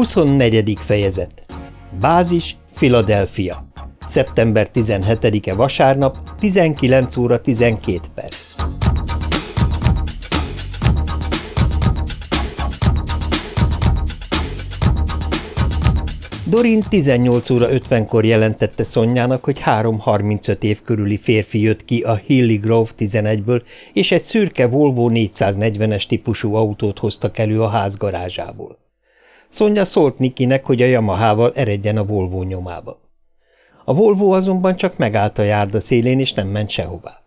24. fejezet Bázis, Philadelphia Szeptember 17-e vasárnap, 19 óra 12 perc Dorin 18 óra 50-kor jelentette Szonyának, hogy három 35 év körüli férfi jött ki a Hilly Grove 11-ből, és egy szürke Volvo 440-es típusú autót hoztak elő a ház garázsából. Szonya szólt Nikinek, hogy a Yamahával eredjen a Volvo nyomába. A Volvo azonban csak megállt a járda szélén, és nem ment sehová.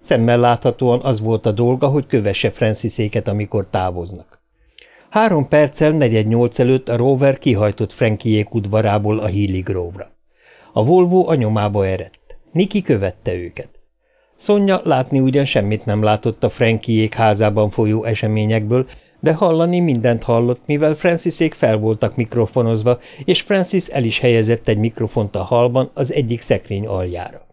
Szemmel láthatóan az volt a dolga, hogy kövesse Franciszéket, amikor távoznak. Három perccel negyed nyolc előtt a Rover kihajtott Frankiék udvarából a Healy Grove-ra. A Volvo a nyomába eredt. Niki követte őket. Szonya látni ugyan semmit nem látott a Frankiék házában folyó eseményekből, de hallani mindent hallott, mivel Francisék fel voltak mikrofonozva, és Francis el is helyezett egy mikrofont a halban az egyik szekrény aljára.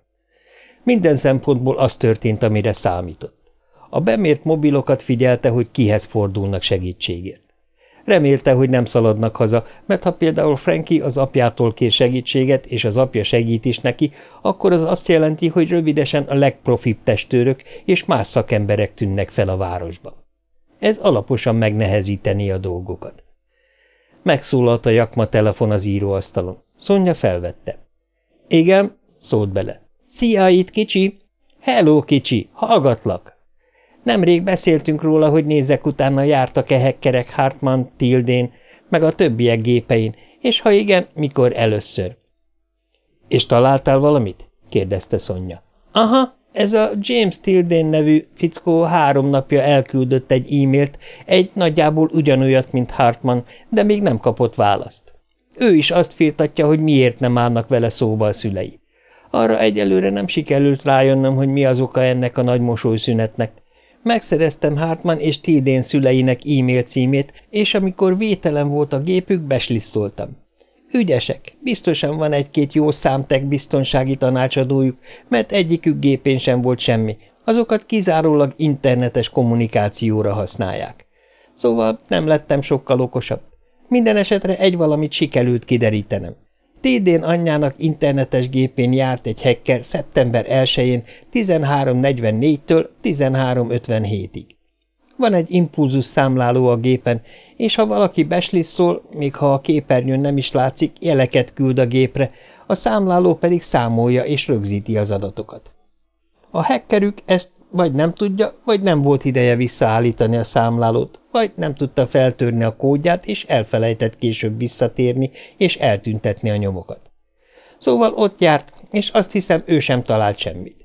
Minden szempontból az történt, amire számított. A bemért mobilokat figyelte, hogy kihez fordulnak segítségért. Remélte, hogy nem szaladnak haza, mert ha például Frankie az apjától kér segítséget, és az apja segít is neki, akkor az azt jelenti, hogy rövidesen a legprofibb testőrök és más szakemberek tűnnek fel a városban. Ez alaposan megnehezíteni a dolgokat. Megszólalt a jakma telefon az íróasztalon. Szonya felvette. – Igen, szólt bele. – Szia, itt kicsi! – Hello, kicsi, hallgatlak! Nemrég beszéltünk róla, hogy nézek utána jártak-e hekkerek Hartman, Tildén, meg a többiek gépein, és ha igen, mikor először. – És találtál valamit? – kérdezte Szonya. – Aha, ez a James Tildén nevű fickó három napja elküldött egy e-mailt, egy nagyjából ugyanolyat, mint Hartman, de még nem kapott választ. Ő is azt firtatja, hogy miért nem állnak vele szóba a szülei. Arra egyelőre nem sikerült rájönnöm, hogy mi az oka ennek a nagy mosolyszünetnek. Megszereztem Hartman és Tildén szüleinek e-mail címét, és amikor vételen volt a gépük, beslisztoltam. Ügyesek, biztosan van egy-két jó számtek biztonsági tanácsadójuk, mert egyikük gépén sem volt semmi, azokat kizárólag internetes kommunikációra használják. Szóval nem lettem sokkal okosabb. Minden esetre egy valamit sikerült kiderítenem. Tédén anyjának internetes gépén járt egy hacker szeptember 1-én 13.44-től 13.57-ig. Van egy impulzus számláló a gépen, és ha valaki beslisszol, még ha a képernyőn nem is látszik, jeleket küld a gépre, a számláló pedig számolja és rögzíti az adatokat. A hackerük ezt vagy nem tudja, vagy nem volt ideje visszaállítani a számlálót, vagy nem tudta feltörni a kódját, és elfelejtett később visszatérni és eltüntetni a nyomokat. Szóval ott járt, és azt hiszem, ő sem talált semmit.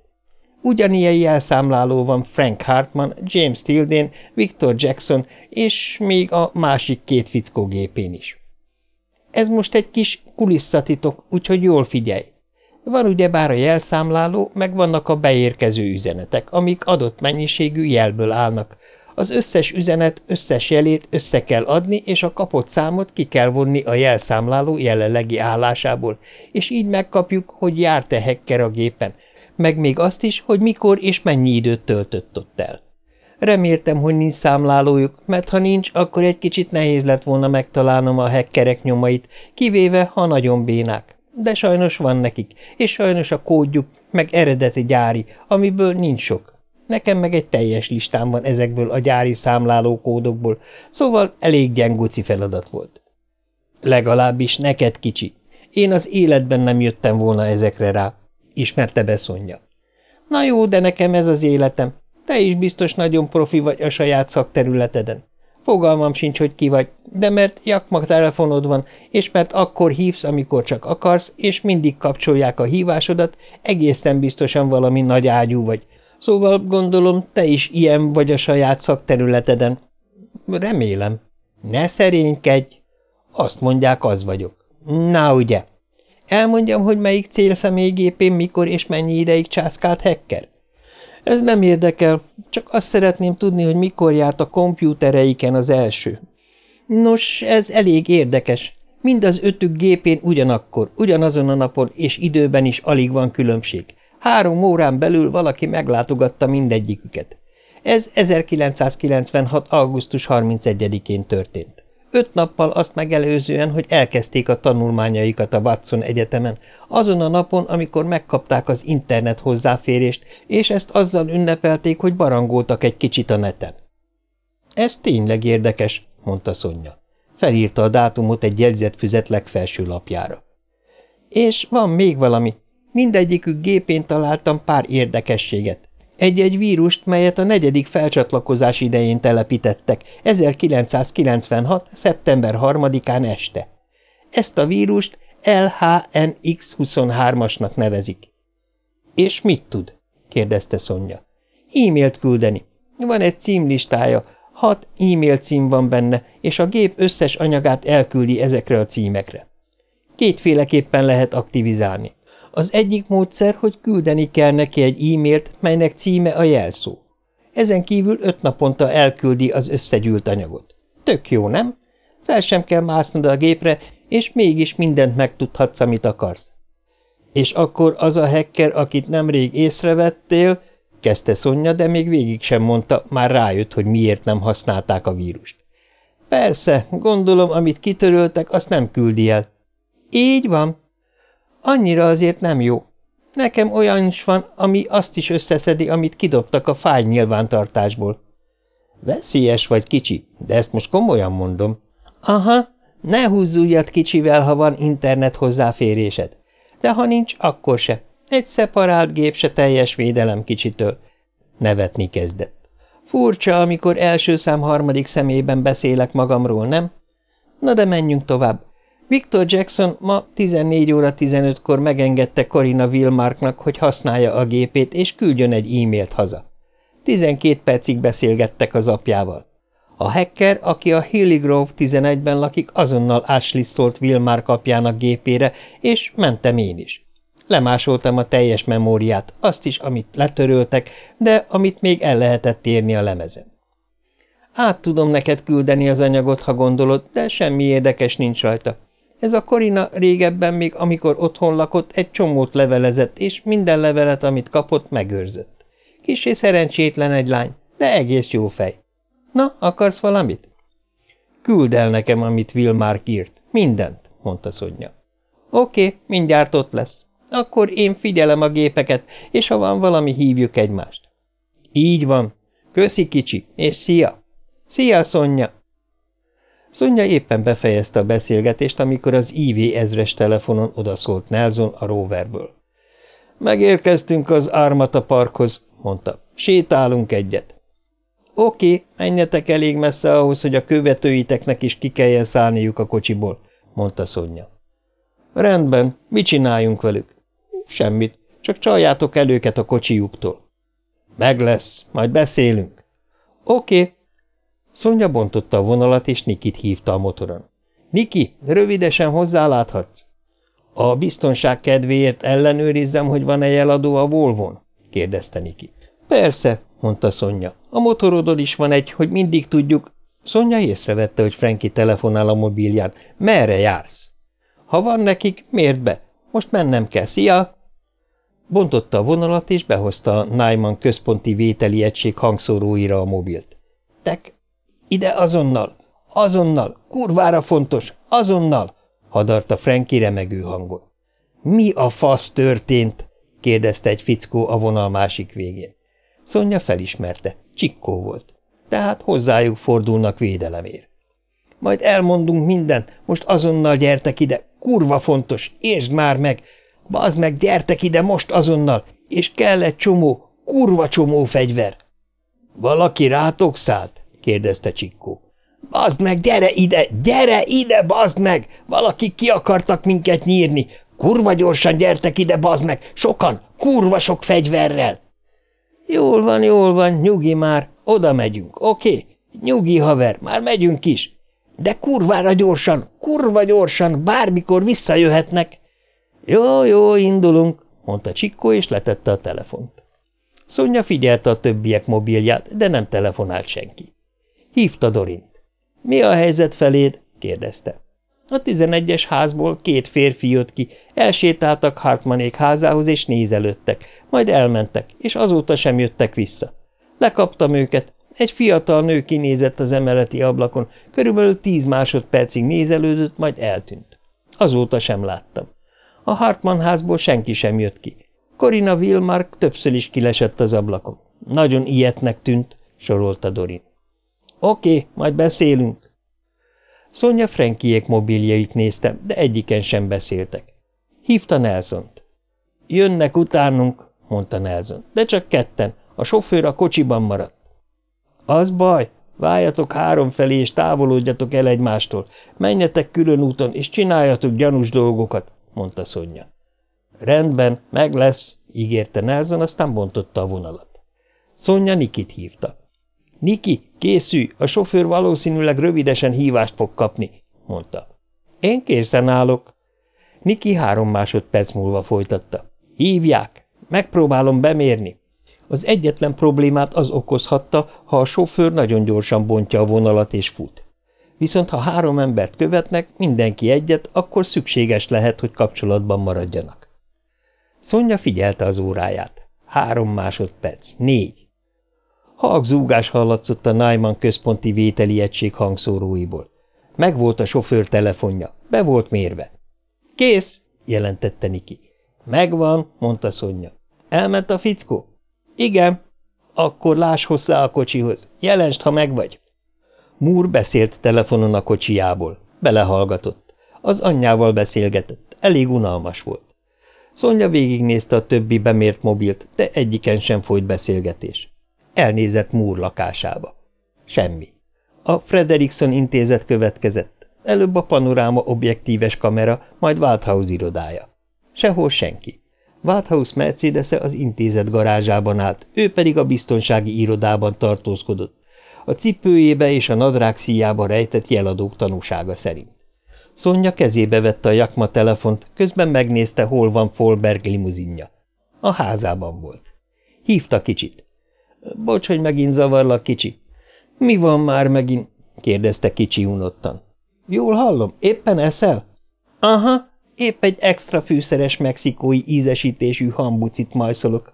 Ugyanilyen jelszámláló van Frank Hartman, James Tildén, Victor Jackson és még a másik két fickó gépén is. Ez most egy kis kulisszatitok, úgyhogy jól figyelj. Van ugyebár a jelszámláló, meg vannak a beérkező üzenetek, amik adott mennyiségű jelből állnak. Az összes üzenet összes jelét össze kell adni, és a kapott számot ki kell vonni a jelszámláló jelenlegi állásából, és így megkapjuk, hogy járt-e hacker a gépen, meg még azt is, hogy mikor és mennyi időt töltött ott el. Reméltem, hogy nincs számlálójuk, mert ha nincs, akkor egy kicsit nehéz lett volna megtalálnom a hekkerek nyomait, kivéve, ha nagyon bénák. De sajnos van nekik, és sajnos a kódjuk, meg eredeti gyári, amiből nincs sok. Nekem meg egy teljes listám van ezekből a gyári számláló kódokból, szóval elég gyenguci feladat volt. Legalábbis neked kicsi. Én az életben nem jöttem volna ezekre rá ismerte beszonja. Na jó, de nekem ez az életem. Te is biztos nagyon profi vagy a saját szakterületeden. Fogalmam sincs, hogy ki vagy, de mert jakmak telefonod van, és mert akkor hívsz, amikor csak akarsz, és mindig kapcsolják a hívásodat, egészen biztosan valami nagy ágyú vagy. Szóval gondolom, te is ilyen vagy a saját szakterületeden. Remélem. Ne szerénykedj! Azt mondják, az vagyok. Na ugye, Elmondjam, hogy melyik célszemelygépén mikor és mennyi ideig császkált hacker? Ez nem érdekel, csak azt szeretném tudni, hogy mikor járt a kompjútereiken az első. Nos, ez elég érdekes. Mind az ötük gépén ugyanakkor, ugyanazon a napon és időben is alig van különbség. Három órán belül valaki meglátogatta mindegyiküket. Ez 1996. augusztus 31-én történt. Öt nappal azt megelőzően, hogy elkezdték a tanulmányaikat a Watson Egyetemen, azon a napon, amikor megkapták az internet hozzáférést, és ezt azzal ünnepelték, hogy barangoltak egy kicsit a neten. Ez tényleg érdekes, mondta Szonya. Felírta a dátumot egy jegyzetfüzet legfelső lapjára. És van még valami. Mindegyikük gépén találtam pár érdekességet. Egy-egy vírust, melyet a negyedik felcsatlakozás idején telepítettek, 1996. szeptember 3-án este. Ezt a vírust LHNX23-asnak nevezik. És mit tud? kérdezte Szonya. E-mailt küldeni. Van egy címlistája, hat e-mail cím van benne, és a gép összes anyagát elküldi ezekre a címekre. Kétféleképpen lehet aktivizálni. Az egyik módszer, hogy küldeni kell neki egy e-mailt, melynek címe a jelszó. Ezen kívül öt naponta elküldi az összegyűlt anyagot. Tök jó, nem? Fel sem kell másznod a gépre, és mégis mindent megtudhatsz, amit akarsz. És akkor az a hacker, akit nemrég észrevettél, kezdte Szonya, de még végig sem mondta, már rájött, hogy miért nem használták a vírust. Persze, gondolom, amit kitöröltek, azt nem küldi el. Így van, Annyira azért nem jó. Nekem olyan is van, ami azt is összeszedi, amit kidobtak a fáj nyilvántartásból. Veszélyes vagy kicsi, de ezt most komolyan mondom. Aha, ne húzz ujjat kicsivel, ha van internet hozzáférésed. De ha nincs, akkor se. Egy szeparált gép se teljes védelem kicsitől. Nevetni kezdett. Furcsa, amikor első szám harmadik szemében beszélek magamról, nem? Na de menjünk tovább. Victor Jackson ma 14 óra 15-kor megengedte Corina Wilmarknak, hogy használja a gépét, és küldjön egy e-mailt haza. 12 percig beszélgettek az apjával. A hacker, aki a Hilly Grove 11-ben lakik, azonnal ásliszolt Wilmark apjának gépére, és mentem én is. Lemásoltam a teljes memóriát, azt is, amit letöröltek, de amit még el lehetett érni a lemezen. Át tudom neked küldeni az anyagot, ha gondolod, de semmi érdekes nincs rajta. Ez a Korina régebben még, amikor otthon lakott, egy csomót levelezett, és minden levelet, amit kapott, megőrzött. Kisé szerencsétlen egy lány, de egész jó fej. Na, akarsz valamit? Küld el nekem, amit Will már írt. Mindent, mondta Szonya. Oké, mindjárt ott lesz. Akkor én figyelem a gépeket, és ha van valami, hívjuk egymást. Így van. Köszi, kicsi, és szia! Szia, Szonya! Szonya éppen befejezte a beszélgetést, amikor az IV ezres telefonon odaszólt Nelson a roverből. Megérkeztünk az Ármata parkhoz, mondta. Sétálunk egyet. Oké, menjetek elég messze ahhoz, hogy a követőiteknek is ki kelljen szállniuk a kocsiból, mondta Szonya. Rendben, mit csináljunk velük? Semmit, csak csaljátok el őket a kocsijuktól. Meg lesz, majd beszélünk. Oké, Szonya bontotta a vonalat, és Nikit hívta a motoron. – Niki, rövidesen hozzáláthatsz? – A biztonság kedvéért ellenőrizzem, hogy van-e jeladó a Volvon? – kérdezte Niki. – Persze – mondta Szonya. – A motorodon is van egy, hogy mindig tudjuk… Szonya észrevette, hogy Franki telefonál a mobilján. – Merre jársz? – Ha van nekik, miért be? Most mennem kell. Szia! Bontotta a vonalat, és behozta a Naiman központi vételi egység hangszóróira a mobilt. – Tek, ide azonnal! Azonnal! Kurvára fontos! Azonnal! hadarta Franki remegő hangon. Mi a fasz történt? kérdezte egy fickó a vonal másik végén. Szonya felismerte, csikkó volt. Tehát hozzájuk fordulnak védelemért. Majd elmondunk mindent, most azonnal gyertek ide, kurva fontos, értsd már meg! Bazd meg, gyertek ide most azonnal, és kell egy csomó, kurva csomó fegyver! Valaki rátok szállt? Kérdezte Csikkó. Bazd meg, gyere ide, gyere ide, bazd meg! Valaki ki akartak minket nyírni! Kurva gyorsan gyertek ide, bazd meg! Sokan, kurva sok fegyverrel! Jól van, jól van, nyugi már, oda megyünk, oké? Okay? Nyugi, haver, már megyünk is. De kurvára gyorsan, kurva gyorsan, bármikor visszajöhetnek. Jó, jó, indulunk, mondta Csikkó, és letette a telefont. Szonya figyelte a többiek mobilját, de nem telefonált senki. Hívta Dorint. – Mi a helyzet feléd? – kérdezte. A tizenegyes házból két férfi jött ki, elsétáltak Hartmanék házához, és nézelődtek, majd elmentek, és azóta sem jöttek vissza. Lekaptam őket, Egy fiatal nő kinézett az emeleti ablakon, körülbelül tíz másodpercig nézelődött, majd eltűnt. Azóta sem láttam. A Hartmann házból senki sem jött ki. Corina Wilmark többször is kilesett az ablakon. Nagyon ilyetnek tűnt, sorolta Dorin. Oké, majd beszélünk. Szonya Frankiék mobiljait nézte, de egyiken sem beszéltek. Hívta Nelsont. Jönnek utánunk, mondta Nelson, de csak ketten, a sofőr a kocsiban maradt. Az baj, váljatok három felé, és távolodjatok el egymástól. Menjetek külön úton, és csináljatok gyanús dolgokat, mondta Szonya. Rendben, meg lesz, ígérte Nelson, aztán bontotta a vonalat. Szonya Nikit hívta. Niki, készülj, a sofőr valószínűleg rövidesen hívást fog kapni, mondta. Én készen állok. Niki három másodperc múlva folytatta. Hívják, megpróbálom bemérni. Az egyetlen problémát az okozhatta, ha a sofőr nagyon gyorsan bontja a vonalat és fut. Viszont ha három embert követnek, mindenki egyet, akkor szükséges lehet, hogy kapcsolatban maradjanak. Szonya figyelte az óráját. Három másodperc, négy. Zúgás hallatszott a Naiman központi vételi egység hangszóróiból. Megvolt a sofőr telefonja, be volt mérve. – Kész! – jelentette Niki. – Megvan – mondta Szonya. – Elment a fickó? – Igen. – Akkor láss hozzá a kocsihoz. Jelensd, ha megvagy. Múr beszélt telefonon a kocsijából. Belehallgatott. Az anyjával beszélgetett. Elég unalmas volt. Szonya végignézte a többi bemért mobilt, de egyiken sem folyt beszélgetés. Elnézett Múr lakásába. Semmi. A Frederickson intézet következett. Előbb a panoráma objektíves kamera, majd Walthouse irodája. Sehol senki. Walthouse mercedes az intézet garázsában állt, ő pedig a biztonsági irodában tartózkodott. A cipőjébe és a nadrág szíjába rejtett jeladók tanúsága szerint. Szonya kezébe vette a Jakma telefont, közben megnézte, hol van Folberg limuzinja. A házában volt. Hívta kicsit. – Bocs, hogy megint zavarlak, kicsi. – Mi van már megint? – kérdezte kicsi unottan. – Jól hallom, éppen eszel? – Aha, épp egy extra fűszeres mexikói ízesítésű hambucit majszolok.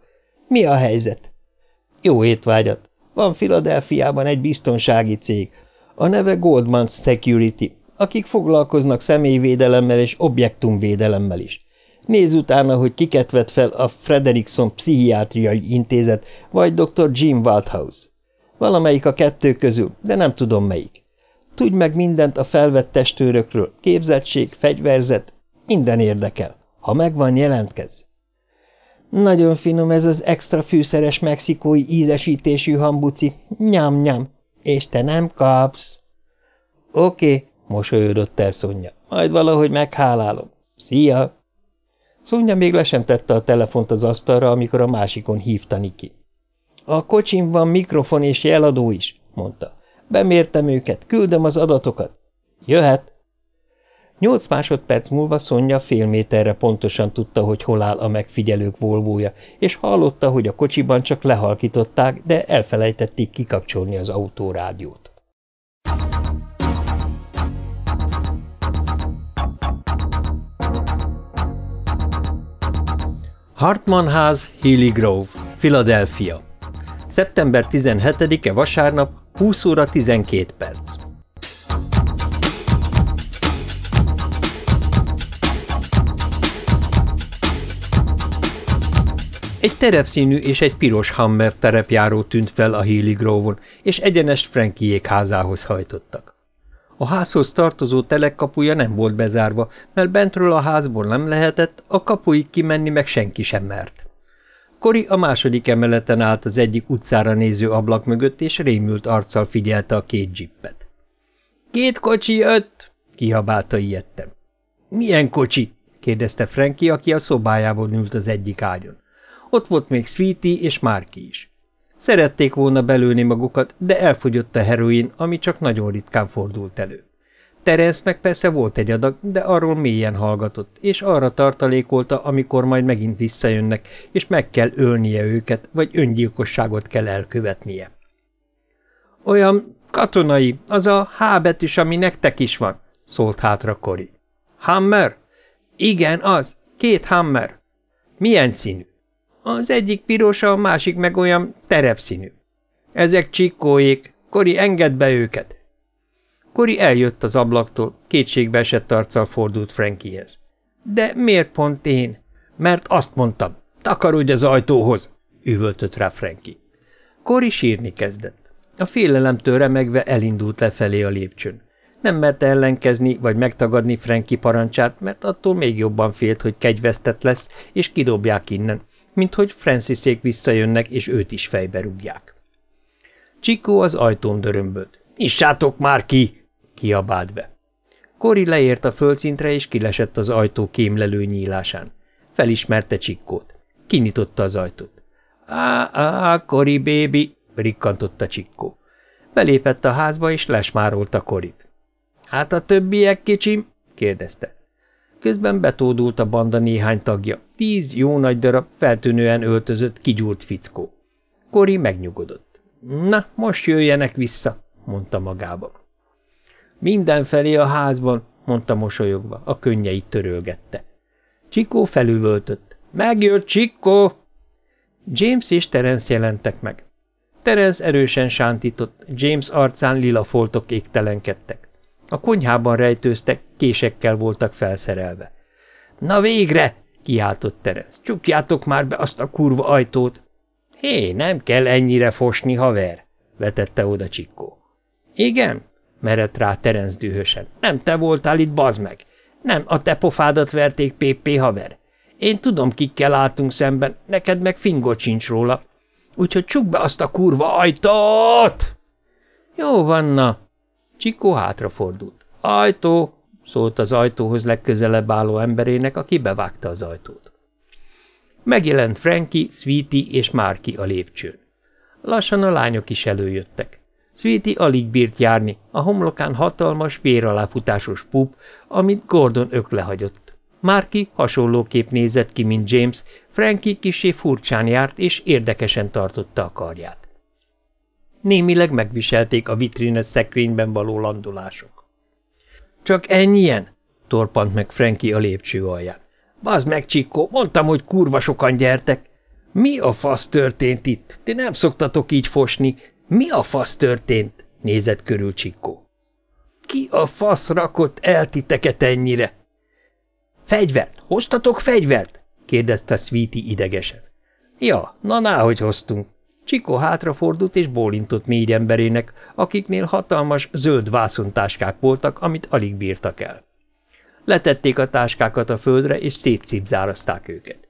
Mi a helyzet? – Jó étvágyat! Van Filadelfiában egy biztonsági cég. A neve Goldman Security, akik foglalkoznak személyvédelemmel és objektumvédelemmel is. Nézz utána, hogy kiket vett fel a Frederickson Pszichiátriai Intézet, vagy dr. Jim Waldhouse. Valamelyik a kettő közül, de nem tudom melyik. Tudj meg mindent a felvett testőrökről, képzettség, fegyverzet, minden érdekel. Ha megvan, jelentkezz. Nagyon finom ez az extra fűszeres mexikói ízesítésű hambuci. Nyam-nyam. És te nem kapsz. Oké, okay, mosolyodott el Szonya. Majd valahogy meghálálom. Szia! Szonya még le sem tette a telefont az asztalra, amikor a másikon hívta Niki. A kocsim van mikrofon és jeladó is, mondta. Bemértem őket, küldöm az adatokat. Jöhet. Nyolc másodperc múlva Szonya fél méterre pontosan tudta, hogy hol áll a megfigyelők volvója, és hallotta, hogy a kocsiban csak lehalkították, de elfelejtették kikapcsolni az autórádiót. Hartman ház, Healy Grove, Philadelphia. Szeptember 17-e vasárnap, 20 óra 12 perc. Egy terepszínű és egy piros Hammer terepjáró tűnt fel a Healy Grove-on, és egyenest Frankiék házához hajtottak. A házhoz tartozó telekkapuja nem volt bezárva, mert bentről a házból nem lehetett, a kapuig kimenni meg senki sem mert. Kori a második emeleten állt az egyik utcára néző ablak mögött, és rémült arccal figyelte a két dzsippet. – Két kocsi jött! – kihabálta ilyetten. – Milyen kocsi? – kérdezte Frankie, aki a szobájában ült az egyik ágyon. Ott volt még Sweetie és Márki is. Szerették volna belőni magukat, de elfogyott a heroin, ami csak nagyon ritkán fordult elő. Terencenek persze volt egy adag, de arról mélyen hallgatott, és arra tartalékolta, amikor majd megint visszajönnek, és meg kell ölnie őket, vagy öngyilkosságot kell elkövetnie. Olyan katonai, az a H betűs, ami nektek is van, szólt hátra Kori. Hammer? Igen, az. Két Hammer. Milyen színű? Az egyik piros, a másik meg olyan terepszínű. Ezek csikkóék. Kori, engedd be őket! Kori eljött az ablaktól, kétségbe esett arccal fordult Frankiehez. De miért pont én? Mert azt mondtam, takarodj az ajtóhoz, üvöltött rá Frankie. Kori sírni kezdett. A félelemtől remegve elindult lefelé a lépcsőn. Nem merte ellenkezni vagy megtagadni Frankie parancsát, mert attól még jobban félt, hogy kegyvesztett lesz, és kidobják innen, mint hogy Franciszék visszajönnek, és őt is fejbe rúgják. Csikó az ajtón dörömbölt. – Issátok már ki! – kiabált be. Kori leért a földszintre, és kilesett az ajtó kémlelő nyílásán. Felismerte Csikkót. Kinyitotta az ajtót. Á, á, Kori bébi, rikkantotta Csikkó. Belépett a házba, és lesmárolta Korit. Hát a többiek, kicsim? kérdezte. Közben betódult a banda néhány tagja, tíz jó nagy darab, feltűnően öltözött, kigyúrt fickó. Kori megnyugodott. Na, most jöjjenek vissza, mondta magába. Mindenfelé a házban, mondta mosolyogva, a könnyeit törölgette. Csikó felüvöltött. Megjött Csikó! James és Terence jelentek meg. Terence erősen sántított, James arcán lila foltok égtelenkedtek. A konyhában rejtőztek, késekkel voltak felszerelve. – Na végre! – kiáltott Terence. – Csukjátok már be azt a kurva ajtót! – Hé, nem kell ennyire fosni, haver! – vetette oda Csikkó. – Igen? – merett rá Terence dühösen. – Nem te voltál itt, bazd meg! Nem a te pofádat verték, PP haver! Én tudom, kikkel álltunk szemben, neked meg fingot sincs róla. Úgyhogy csuk be azt a kurva ajtót! Jó van, na! Csikó hátrafordult. Ajtó! szólt az ajtóhoz legközelebb álló emberének, aki bevágta az ajtót. Megjelent Frankie, Sweetie és Márki a lépcsőn. Lassan a lányok is előjöttek. Sweetie alig bírt járni, a homlokán hatalmas, véraláfutásos pup, amit Gordon öklehagyott. Márki hasonlóképp nézett ki, mint James, Frankie kisé furcsán járt és érdekesen tartotta a karját. Némileg megviselték a vitrines szekrényben való landolások. Csak ennyien? torpant meg Frankie a lépcső alján. Bazd meg, Csikó, mondtam, hogy kurva sokan gyertek. Mi a fasz történt itt? Ti nem szoktatok így fosni. Mi a fasz történt? nézett körül Csikó. Ki a fasz rakott el titeket ennyire? Fegyvert! Hoztatok fegyvert? kérdezte Sweetie idegesen. Ja, na náhogy hoztunk. Csikó hátrafordult és bólintott négy emberének, akiknél hatalmas zöld vászontáskák voltak, amit alig bírtak el. Letették a táskákat a földre, és szétszipzárazták őket.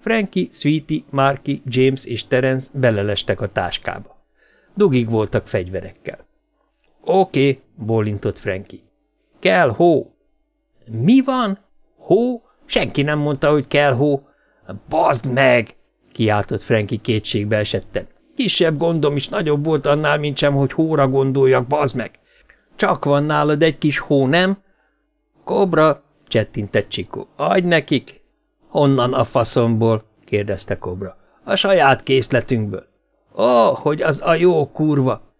Frankie, Sweetie, Marky, James és Terence belelestek a táskába. Dugig voltak fegyverekkel. Oké, okay, bólintott Frankie. Kell hó. Mi van? Hó? Senki nem mondta, hogy kell hó. Bazd meg! Kiáltott Franki kétségbe esetten. Kisebb gondom is nagyobb volt annál, mint sem, hogy hóra gondoljak, bazd meg! Csak van nálad egy kis hó, nem? Kobra, csettintett Csikó. Adj nekik! Honnan a faszomból? kérdezte Kobra. A saját készletünkből. Ó, hogy az a jó kurva!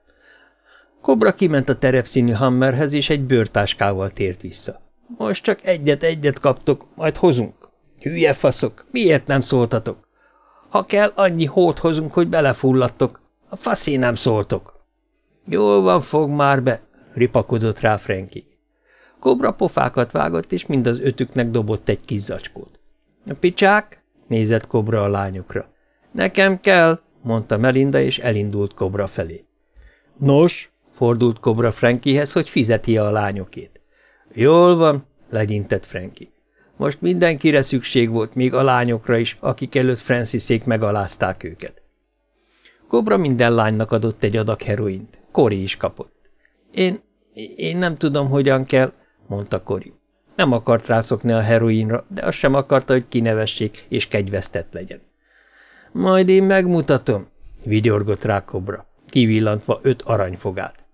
Kobra kiment a terepszínű hammerhez, és egy bőrtáskával tért vissza. Most csak egyet-egyet kaptok, majd hozunk. Hülye faszok, miért nem szóltatok? Ha kell, annyi hót hozunk, hogy belefulladtok. A faszé nem szóltok. Jól van, fog már be, ripakodott rá Franki. Kobra pofákat vágott, és mind az ötüknek dobott egy kis zacskót. A picsák? nézett Kobra a lányokra. Nekem kell, mondta Melinda, és elindult Kobra felé. Nos, fordult Kobra Frankihez, hogy fizeti a lányokét. Jól van, legyintett Franki. Most mindenkire szükség volt, még a lányokra is, akik előtt Franciszék megalázták őket. Kobra minden lánynak adott egy adag heroint. Kori is kapott. Én, én nem tudom, hogyan kell, mondta Kori. Nem akart rászokni a heroinra, de azt sem akarta, hogy kinevessék és kegyvesztett legyen. Majd én megmutatom, vigyorgott rá Kobra, kivillantva öt aranyfogát.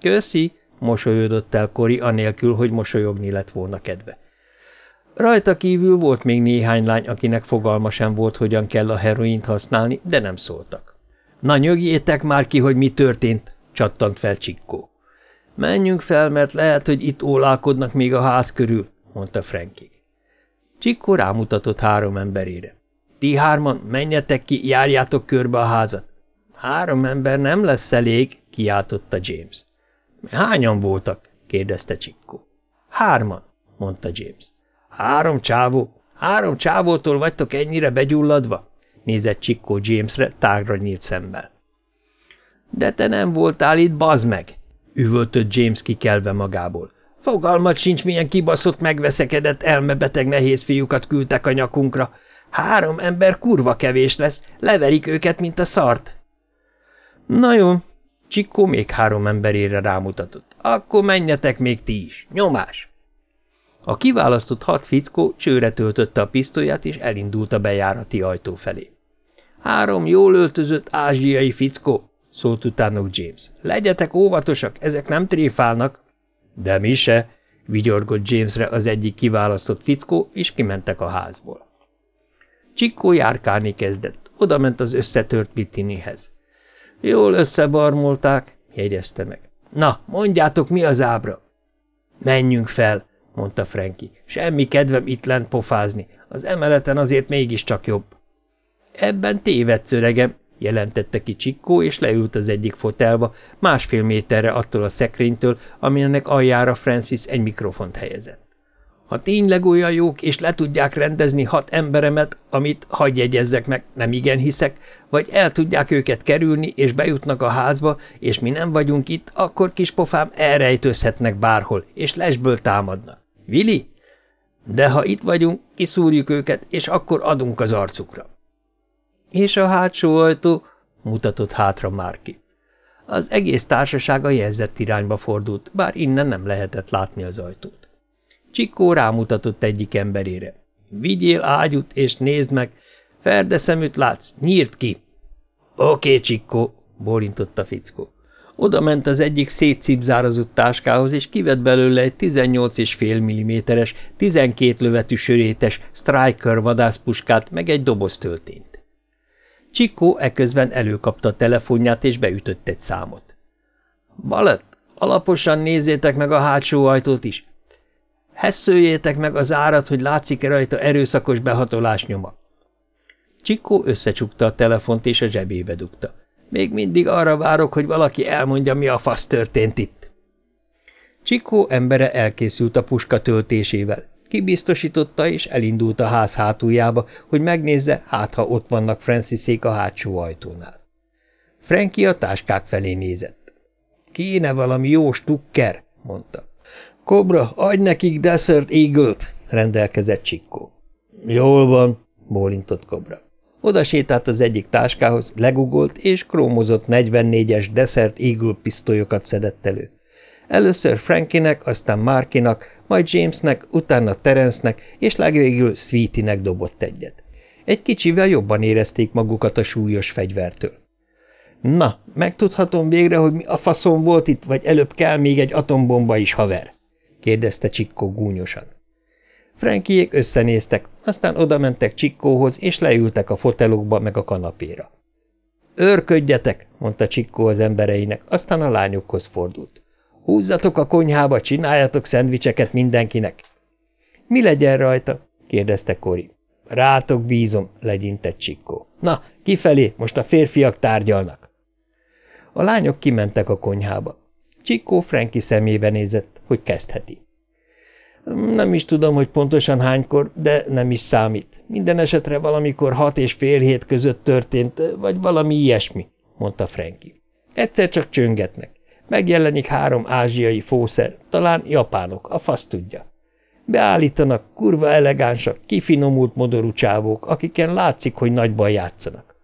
Köszi, mosolyodott el Kori, anélkül, hogy mosolyogni lett volna kedve. Rajta kívül volt még néhány lány, akinek fogalma sem volt, hogyan kell a heroint használni, de nem szóltak. Na nyögjétek már ki, hogy mi történt, csattant fel Csikkó. Menjünk fel, mert lehet, hogy itt ólálkodnak még a ház körül, mondta Frankie. Csikkó rámutatott három emberére. Ti hárman, menjetek ki, járjátok körbe a házat. Három ember nem lesz elég, kiáltotta James. Hányan voltak? kérdezte Csikkó. Hárman, mondta James. Három csávó? Három csávótól vagytok ennyire begyulladva? nézett Csikkó Jamesre tágra nyílt szemmel. De te nem voltál itt, bazd meg! üvöltött James kikelve magából. Fogalmat sincs, milyen kibaszott megveszekedett elmebeteg nehéz fiúkat küldtek a nyakunkra. Három ember kurva kevés lesz, leverik őket, mint a szart. Na jó, Csikkó még három emberére rámutatott. Akkor menjetek még ti is. Nyomás! A kiválasztott hat fickó csőre töltötte a pisztolyát, és elindult a bejárati ajtó felé. Három jól öltözött ázsiai fickó, szólt utánok James. Legyetek óvatosak, ezek nem tréfálnak. De mi se, vigyorgott Jamesre az egyik kiválasztott fickó, és kimentek a házból. Csikkó járkálni kezdett, oda ment az összetört Bitinihez. Jól összebarmolták, jegyezte meg. Na, mondjátok, mi az ábra? Menjünk fel, mondta Franki. Semmi kedvem itt lent pofázni, az emeleten azért mégiscsak jobb. Ebben tévedsz, öregem, jelentette ki Csikkó, és leült az egyik fotelba, másfél méterre attól a szekrénytől, aminek aljára Francis egy mikrofont helyezett. Ha tényleg olyan jók, és le tudják rendezni hat emberemet, amit, hagyj jegyezzek meg, nem igen hiszek, vagy el tudják őket kerülni, és bejutnak a házba, és mi nem vagyunk itt, akkor kispofám elrejtőzhetnek bárhol, és lesből támadnak. Vili? De ha itt vagyunk, kiszúrjuk őket, és akkor adunk az arcukra. És a hátsó ajtó, mutatott hátra Márki. Az egész társaság a jelzett irányba fordult, bár innen nem lehetett látni az ajtót. Csikó rámutatott egyik emberére. Vigyél ágyút, és nézd meg. Ferdeszeműt látsz, nyírt ki. Oké, Csikkó, bólintott a fickó. Oda ment az egyik szétszipzározott táskához, és kivett belőle egy 18,5 mm-es, 12 lövetű sörétes Striker vadászpuskát, meg egy doboz töltényt. Csikó eközben előkapta a telefonját, és beütött egy számot. – Balett, alaposan nézzétek meg a hátsó ajtót is. Hesszőjétek meg az árat, hogy látszik-e rajta erőszakos behatolás nyoma. Csikó összecsukta a telefont, és a zsebébe dugta. Még mindig arra várok, hogy valaki elmondja, mi a fasz történt itt. Csikó embere elkészült a puska töltésével. Kibiztosította, és elindult a ház hátuljába, hogy megnézze, hát ha ott vannak Franciszék a hátsó ajtónál. Frankie a táskák felé nézett. Kéne valami jó stukker, mondta. Kobra, adj nekik Desert Eagle-t, rendelkezett Csikkó. Jól van, bólintott Kobra. Oda sétált az egyik táskához, legugolt, és krómozott 44-es Desert Eagle pisztolyokat szedett elő. Először Frankinek, aztán Markinak, majd Jamesnek, utána Terencenek, és legvégül Sweetynek dobott egyet. Egy kicsivel jobban érezték magukat a súlyos fegyvertől. Na, megtudhatom végre, hogy mi a faszom volt itt, vagy előbb kell még egy atombomba is, haver? kérdezte Csikkó gúnyosan. Frankiék összenéztek, aztán odamentek Csikkóhoz, és leültek a fotelokba meg a kanapéra. Őrködjetek, mondta Csikkó az embereinek, aztán a lányokhoz fordult. Húzzatok a konyhába, csináljatok szendvicseket mindenkinek. Mi legyen rajta? kérdezte Kori. Rátok bízom, legyintett Csikkó. Na, kifelé, most a férfiak tárgyalnak. A lányok kimentek a konyhába. Csikkó Franki szemébe nézett, hogy kezdheti. Nem is tudom, hogy pontosan hánykor, de nem is számít. Minden esetre valamikor hat és fél hét között történt, vagy valami ilyesmi, mondta Franki. Egyszer csak csöngetnek. Megjelenik három ázsiai fószer, talán japánok, a fasz tudja. Beállítanak kurva elegánsak, kifinomult modorú csávók, akiken látszik, hogy nagyban játszanak.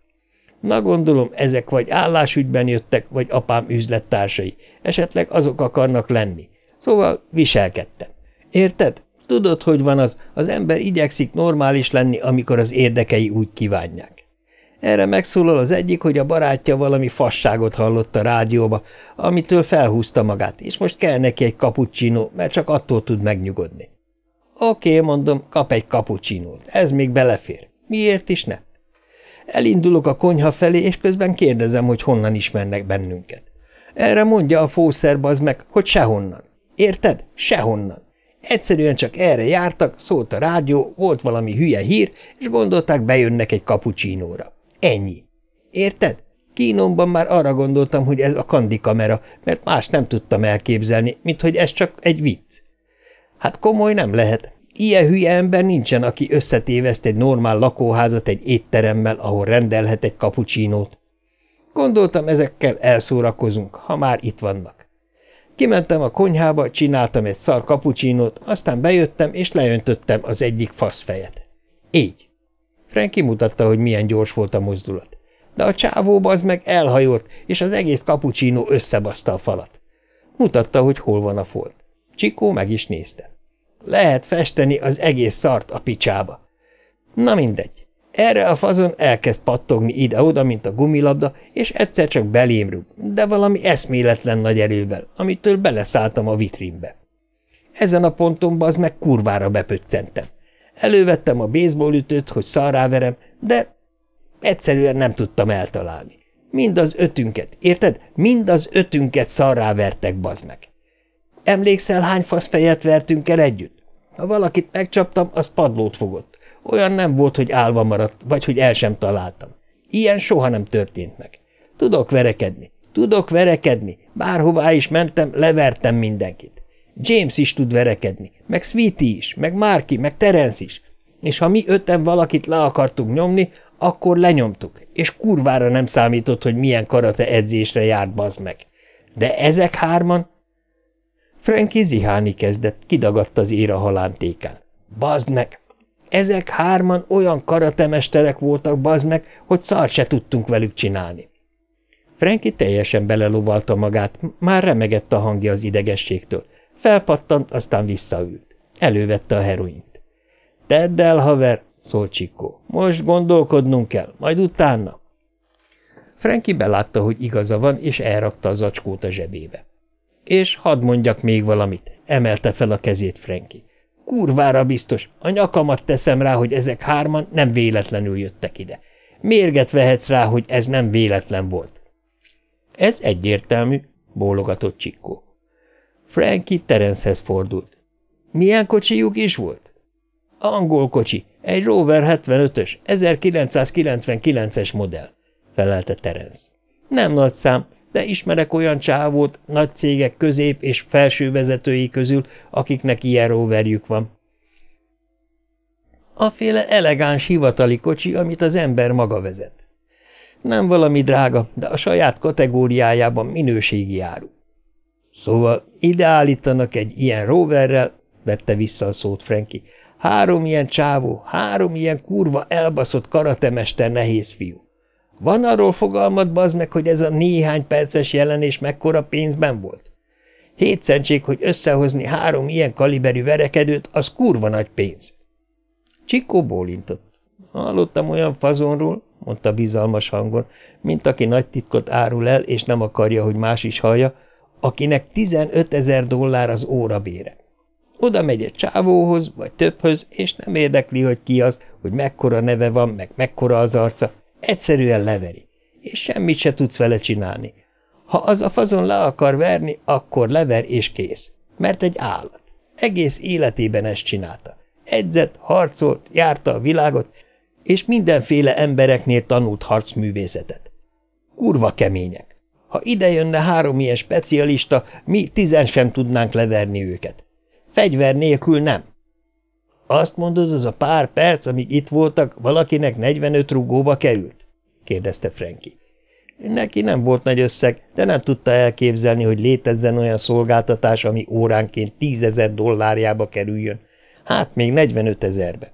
Na gondolom, ezek vagy állásügyben jöttek, vagy apám üzlettársai, esetleg azok akarnak lenni. Szóval viselkedtem. Érted? Tudod, hogy van az, az ember igyekszik normális lenni, amikor az érdekei úgy kívánják. Erre megszólal az egyik, hogy a barátja valami fasságot hallott a rádióba, amitől felhúzta magát, és most kell neki egy kapucsinó, mert csak attól tud megnyugodni. Oké, mondom, kap egy kapucsinót, ez még belefér. Miért is ne? Elindulok a konyha felé, és közben kérdezem, hogy honnan ismernek bennünket. Erre mondja a fószer meg, hogy sehonnan. Érted? Sehonnan. Egyszerűen csak erre jártak, szólt a rádió, volt valami hülye hír, és gondolták, bejönnek egy kapucsinóra. Ennyi. Érted? Kínomban már arra gondoltam, hogy ez a kandi kamera, mert más nem tudtam elképzelni, mint hogy ez csak egy vicc. Hát komoly nem lehet. Ilyen hülye ember nincsen, aki összetéveszt egy normál lakóházat egy étteremmel, ahol rendelhet egy kapucsinót. Gondoltam, ezekkel elszórakozunk, ha már itt vannak. Kimentem a konyhába, csináltam egy szar kapucsinót, aztán bejöttem, és leöntöttem az egyik faszfejet. Így. Frank mutatta, hogy milyen gyors volt a mozdulat. De a csávóba az meg elhajolt, és az egész kapucsinó összebaszta a falat. Mutatta, hogy hol van a folt. Csikó meg is nézte. Lehet festeni az egész szart a picsába. Na mindegy. Erre a fazon elkezd pattogni ide-oda, mint a gumilabda, és egyszer csak belém rúg, de valami eszméletlen nagy erővel, amitől beleszálltam a vitrínbe. Ezen a ponton az meg kurvára bepöccentem. Elővettem a baseballütőt, hogy szarráverem, de egyszerűen nem tudtam eltalálni. Mind az ötünket, érted? Mind az ötünket szarrá vertek, bazd meg. Emlékszel, hány faszfejet vertünk el együtt? Ha valakit megcsaptam, az padlót fogott. Olyan nem volt, hogy állva maradt, vagy hogy el sem találtam. Ilyen soha nem történt meg. Tudok verekedni. Tudok verekedni. Bárhová is mentem, levertem mindenkit. James is tud verekedni, meg Sweetie is, meg Marky, meg Terence is. És ha mi öten valakit le akartunk nyomni, akkor lenyomtuk, és kurvára nem számított, hogy milyen karate edzésre járt bazd meg. De ezek hárman... Frankie zihálni kezdett, kidagadt az ér a halántékán. Bazd meg! Ezek hárman olyan karatemesterek voltak, bazd meg, hogy szar se tudtunk velük csinálni. Frankie teljesen belelovalta magát, már remegett a hangja az idegességtől. Felpattant, aztán visszaült. Elővette a heroint. – Tedd el, haver! – szólt Csikó. – Most gondolkodnunk kell, majd utána. Frankie belátta, hogy igaza van, és elrakta a zacskót a zsebébe. – És hadd mondjak még valamit – emelte fel a kezét Frankie. Kurvára biztos, a nyakamat teszem rá, hogy ezek hárman nem véletlenül jöttek ide. Mérget vehetsz rá, hogy ez nem véletlen volt. Ez egyértelmű, bólogatott Csikkó. Frankie Terencehez fordult. Milyen kocsijuk is volt? Angol kocsi, egy Rover 75-ös, 1999-es modell, felelte Terence. Nem nagy szám, de ismerek olyan csávót nagy cégek közép- és felső vezetői közül, akiknek ilyen roverjük van. Aféle elegáns hivatali kocsi, amit az ember maga vezet. Nem valami drága, de a saját kategóriájában minőségi áru. Szóval ide állítanak egy ilyen roverrel, vette vissza a szót Franki. Három ilyen csávó, három ilyen kurva elbaszott karatemester nehéz fiú. Van arról fogalmad, bazd meg, hogy ez a néhány perces jelenés mekkora pénzben volt? Hétszentség, hogy összehozni három ilyen kaliberű verekedőt, az kurva nagy pénz. Csikó bólintott. Hallottam olyan fazonról, mondta bizalmas hangon, mint aki nagy titkot árul el, és nem akarja, hogy más is hallja, akinek 15 ezer dollár az óra bére. Oda megy egy csávóhoz, vagy többhöz, és nem érdekli, hogy ki az, hogy mekkora neve van, meg mekkora az arca, Egyszerűen leveri, és semmit se tudsz vele csinálni. Ha az a fazon le akar verni, akkor lever és kész. Mert egy állat. Egész életében ezt csinálta. Edzett, harcolt, járta a világot, és mindenféle embereknél tanult harcművészetet. Kurva kemények. Ha ide jönne három ilyen specialista, mi tizen sem tudnánk leverni őket. Fegyver nélkül nem. Azt mondod, az a pár perc, amíg itt voltak, valakinek 45 rugóba került? kérdezte Franki. Neki nem volt nagy összeg, de nem tudta elképzelni, hogy létezzen olyan szolgáltatás, ami óránként tízezer dollárjába kerüljön. Hát még 45 ezerbe.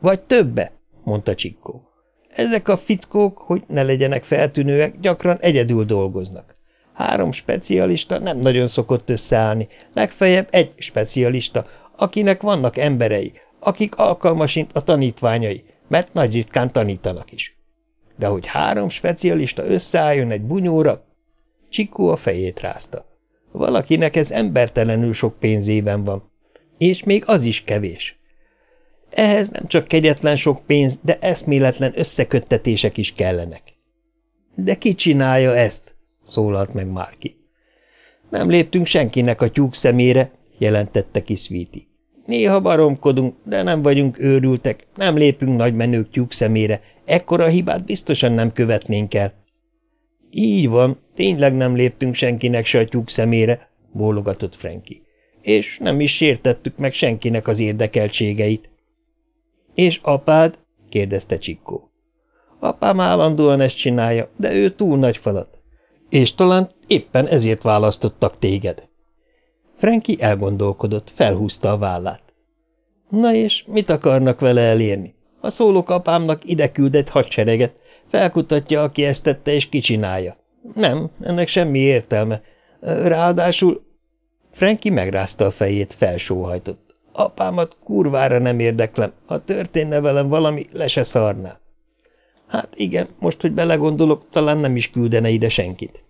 Vagy többe, mondta Csikkó. Ezek a fickók, hogy ne legyenek feltűnőek, gyakran egyedül dolgoznak. Három specialista nem nagyon szokott összeállni, legfeljebb egy specialista, akinek vannak emberei, akik alkalmasint a tanítványai, mert nagy ritkán tanítanak is. De hogy három specialista összeálljon egy bunyóra, Csikó a fejét rázta. Valakinek ez embertelenül sok pénzében van. És még az is kevés. Ehhez nem csak kegyetlen sok pénz, de eszméletlen összeköttetések is kellenek. De ki csinálja ezt? szólalt meg Márki. Nem léptünk senkinek a tyúk szemére, jelentette ki Sweetie. Néha baromkodunk, de nem vagyunk őrültek, nem lépünk nagy menők tyúk szemére, ekkora hibát biztosan nem követnénk el. Így van, tényleg nem léptünk senkinek se a tyúk szemére, bólogatott Franki. És nem is sértettük meg senkinek az érdekeltségeit. És apád? kérdezte Csikkó. Apám állandóan ezt csinálja, de ő túl nagy falat. És talán éppen ezért választottak téged. Franki elgondolkodott, felhúzta a vállát. Na és mit akarnak vele elérni? A szólók apámnak ide küld egy hadsereget, felkutatja, aki ezt tette, és kicsinálja. Nem, ennek semmi értelme. Ráadásul... Franki megrázta a fejét, felsóhajtott. Apámat kurvára nem érdeklem, ha történne velem valami, le se szarná. Hát igen, most, hogy belegondolok, talán nem is küldene ide senkit.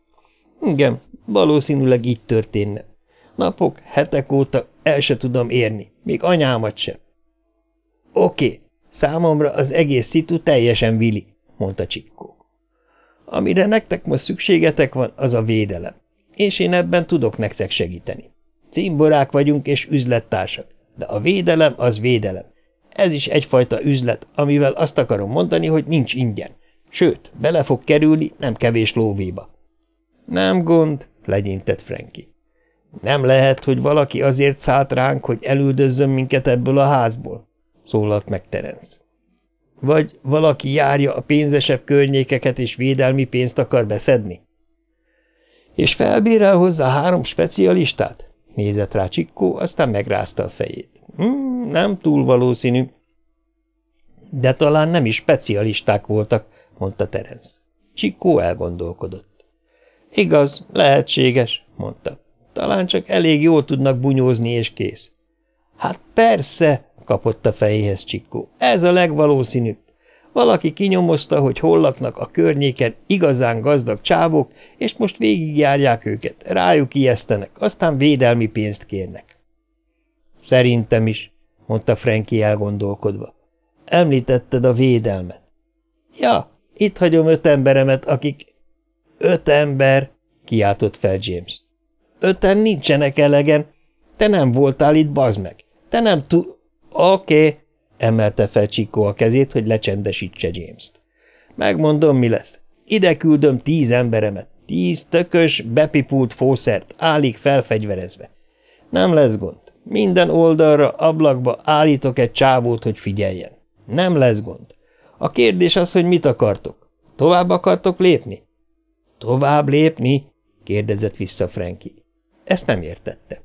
Igen, valószínűleg így történne. Napok, hetek óta el se tudom érni, még anyámat sem. Oké, számomra az egész szitu teljesen vili, mondta Csikkó. Amire nektek most szükségetek van, az a védelem. És én ebben tudok nektek segíteni. Címborák vagyunk és üzlettársak, de a védelem az védelem. Ez is egyfajta üzlet, amivel azt akarom mondani, hogy nincs ingyen. Sőt, bele fog kerülni nem kevés lóvéba. Nem gond, legyintett Franki. Nem lehet, hogy valaki azért szállt ránk, hogy elüldözzön minket ebből a házból, szólalt meg Terence. Vagy valaki járja a pénzesebb környékeket és védelmi pénzt akar beszedni? És felbírál hozzá három specialistát? Nézett rá Csikkó, aztán megrázta a fejét. Hmm, nem túl valószínű. De talán nem is specialisták voltak, mondta Terence. Csikkó elgondolkodott. Igaz, lehetséges, mondta. Talán csak elég jól tudnak bunyózni, és kész. Hát persze, kapott a fejéhez Csikkó. Ez a legvalószínűbb. Valaki kinyomozta, hogy hol laknak a környéken igazán gazdag csábok, és most végigjárják őket, rájuk ijesztenek, aztán védelmi pénzt kérnek. Szerintem is, mondta Franki elgondolkodva. Említetted a védelmet. Ja, itt hagyom öt emberemet, akik... Öt ember, kiáltott fel James. Öten nincsenek elegen. Te nem voltál itt, bazd meg. Te nem tud... Oké, okay. emelte fel Csikó a kezét, hogy lecsendesítse James-t. Megmondom, mi lesz. Ide küldöm tíz emberemet. Tíz tökös, bepipult fószert, állik felfegyverezve. Nem lesz gond. Minden oldalra, ablakba állítok egy csávót, hogy figyeljen. Nem lesz gond. A kérdés az, hogy mit akartok. Tovább akartok lépni? Tovább lépni? kérdezett vissza Frankie. Ezt nem értette.